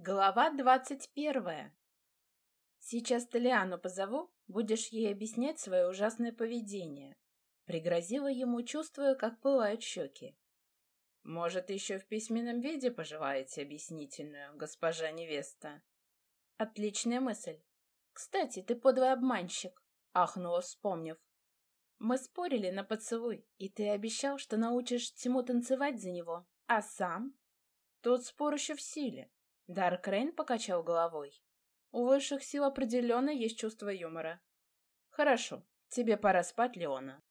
Глава двадцать первая. Сейчас Толиану позову, будешь ей объяснять свое ужасное поведение. Пригрозила ему, чувствуя, как пылают щеки. Может, еще в письменном виде пожелаете объяснительную, госпожа невеста? Отличная мысль. Кстати, ты подлый обманщик, ахнула, вспомнив. Мы спорили на поцелуй, и ты обещал, что научишь Тиму танцевать за него, а сам? Тот спор еще в силе, Дарк Рейн покачал головой. У высших сил определенно есть чувство юмора. Хорошо, тебе пора спать, Леона.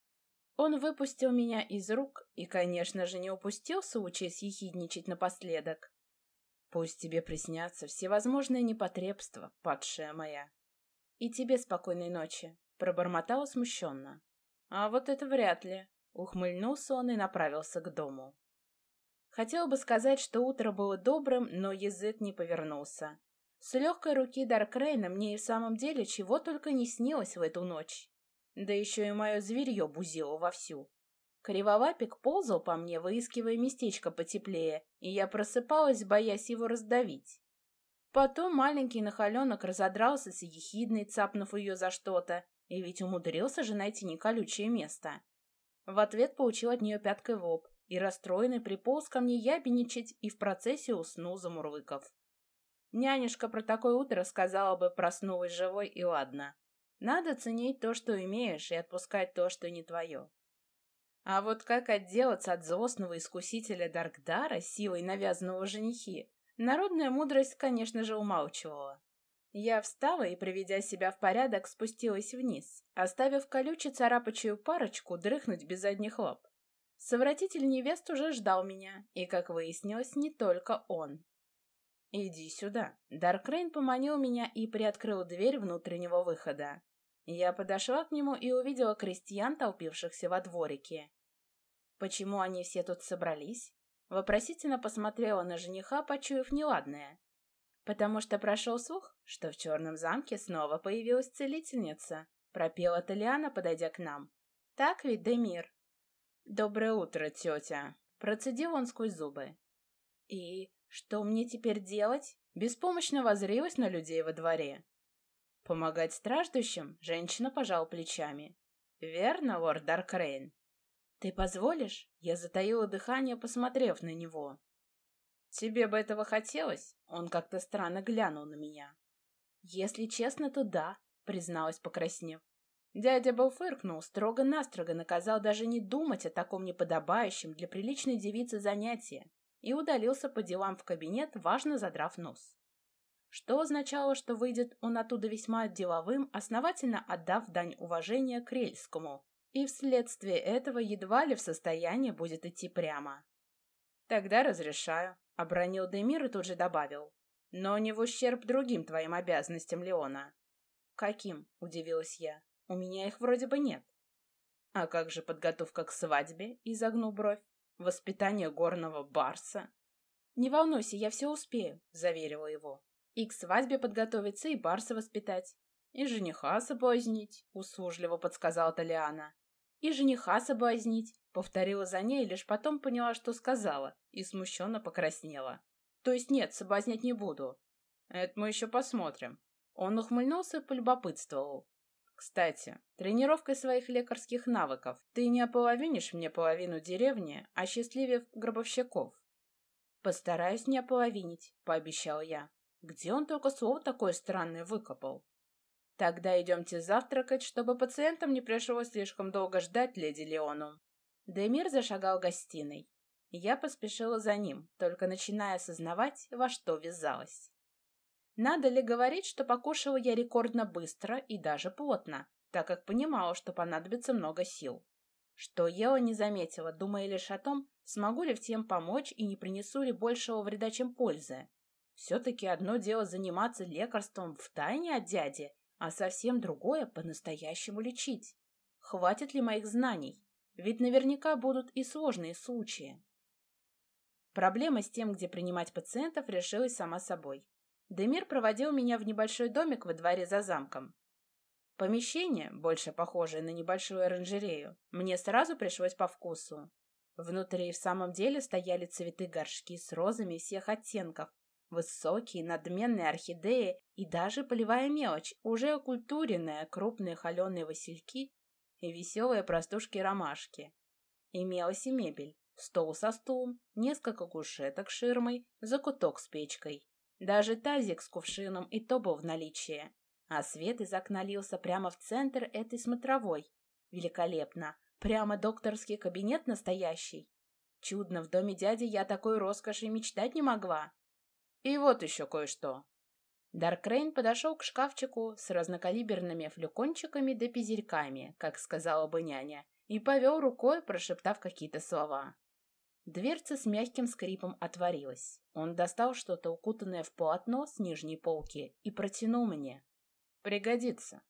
Он выпустил меня из рук и, конечно же, не упустил случая съехидничать напоследок. Пусть тебе приснятся всевозможные непотребства, падшая моя. И тебе спокойной ночи, пробормотала смущенно. А вот это вряд ли. Ухмыльнулся он и направился к дому. Хотел бы сказать, что утро было добрым, но язык не повернулся. С легкой руки Даркрейна мне и в самом деле чего только не снилось в эту ночь. Да еще и мое зверье бузило вовсю. Криволапик ползал по мне, выискивая местечко потеплее, и я просыпалась, боясь его раздавить. Потом маленький нахаленок разодрался с ехидной, цапнув ее за что-то, и ведь умудрился же найти неколючее место. В ответ получил от нее пяткой в лоб, и расстроенный приполз ко мне ябеничать и в процессе уснул замурлыков. Нянюшка про такое утро сказала бы, проснулась живой и ладно. Надо ценить то, что имеешь, и отпускать то, что не твое. А вот как отделаться от злостного искусителя Даркдара силой навязанного женихи, народная мудрость, конечно же, умалчивала. Я встала и, приведя себя в порядок, спустилась вниз, оставив колючую царапачью парочку дрыхнуть без задних лап. Совратитель невест уже ждал меня, и, как выяснилось, не только он. «Иди сюда». Даркрейн поманил меня и приоткрыл дверь внутреннего выхода. Я подошла к нему и увидела крестьян, толпившихся во дворике. «Почему они все тут собрались?» Вопросительно посмотрела на жениха, почуяв неладное. «Потому что прошел слух, что в черном замке снова появилась целительница», пропела Талиана, подойдя к нам. «Так ведь, Демир?» «Доброе утро, тетя!» Процедил он сквозь зубы. «И что мне теперь делать?» Беспомощно возрилась на людей во дворе. «Помогать страждущим?» Женщина пожал плечами. «Верно, лорд Даркрейн?» «Ты позволишь?» Я затаила дыхание, посмотрев на него. «Тебе бы этого хотелось?» Он как-то странно глянул на меня. «Если честно, то да», призналась, покраснев. Дядя был фыркнул, строго-настрого наказал даже не думать о таком неподобающем для приличной девицы занятии и удалился по делам в кабинет, важно задрав нос. Что означало, что выйдет он оттуда весьма деловым, основательно отдав дань уважения Крельскому, и вследствие этого едва ли в состоянии будет идти прямо. «Тогда разрешаю», — обронил Демир и тут же добавил. «Но не в ущерб другим твоим обязанностям, Леона». «Каким?» — удивилась я. У меня их вроде бы нет. А как же подготовка к свадьбе? Изогнул бровь. Воспитание горного барса? Не волнуйся, я все успею, заверила его. И к свадьбе подготовиться, и барса воспитать. И жениха соблазнить, услужливо подсказала Талиана. И жениха соблазнить, повторила за ней, лишь потом поняла, что сказала, и смущенно покраснела. То есть нет, соблазнять не буду. Это мы еще посмотрим. Он ухмыльнулся и полюбопытствовал. Кстати, тренировкой своих лекарских навыков ты не ополовинишь мне половину деревни, а счастливив гробовщиков. Постараюсь не ополовинить, пообещал я. Где он только слово такое странное выкопал? Тогда идемте завтракать, чтобы пациентам не пришлось слишком долго ждать леди Леону. Демир зашагал гостиной. Я поспешила за ним, только начиная осознавать, во что ввязалась. Надо ли говорить, что покушала я рекордно быстро и даже плотно, так как понимала, что понадобится много сил. Что ела не заметила, думая лишь о том, смогу ли всем помочь и не принесу ли большего вреда, чем пользы. Все-таки одно дело заниматься лекарством в тайне от дяди, а совсем другое — по-настоящему лечить. Хватит ли моих знаний? Ведь наверняка будут и сложные случаи. Проблема с тем, где принимать пациентов, решилась сама собой. Демир проводил меня в небольшой домик во дворе за замком. Помещение, больше похожее на небольшую оранжерею, мне сразу пришлось по вкусу. Внутри в самом деле стояли цветы горшки с розами всех оттенков, Высокие, надменные орхидеи и даже полевая мелочь, уже окультуренная, крупные холеные васильки и веселые простушки-ромашки. Имелась и мебель. Стол со стулом, несколько кушеток ширмой, закуток с печкой. Даже тазик с кувшином и то был в наличии. А свет из окна лился прямо в центр этой смотровой. Великолепно. Прямо докторский кабинет настоящий. Чудно, в доме дяди я такой роскоши мечтать не могла. И вот еще кое-что. Даркрейн подошел к шкафчику с разнокалиберными флюкончиками да пизельками, как сказала бы няня, и повел рукой, прошептав какие-то слова. Дверца с мягким скрипом отворилась. Он достал что-то укутанное в полотно с нижней полки и протянул мне. «Пригодится»,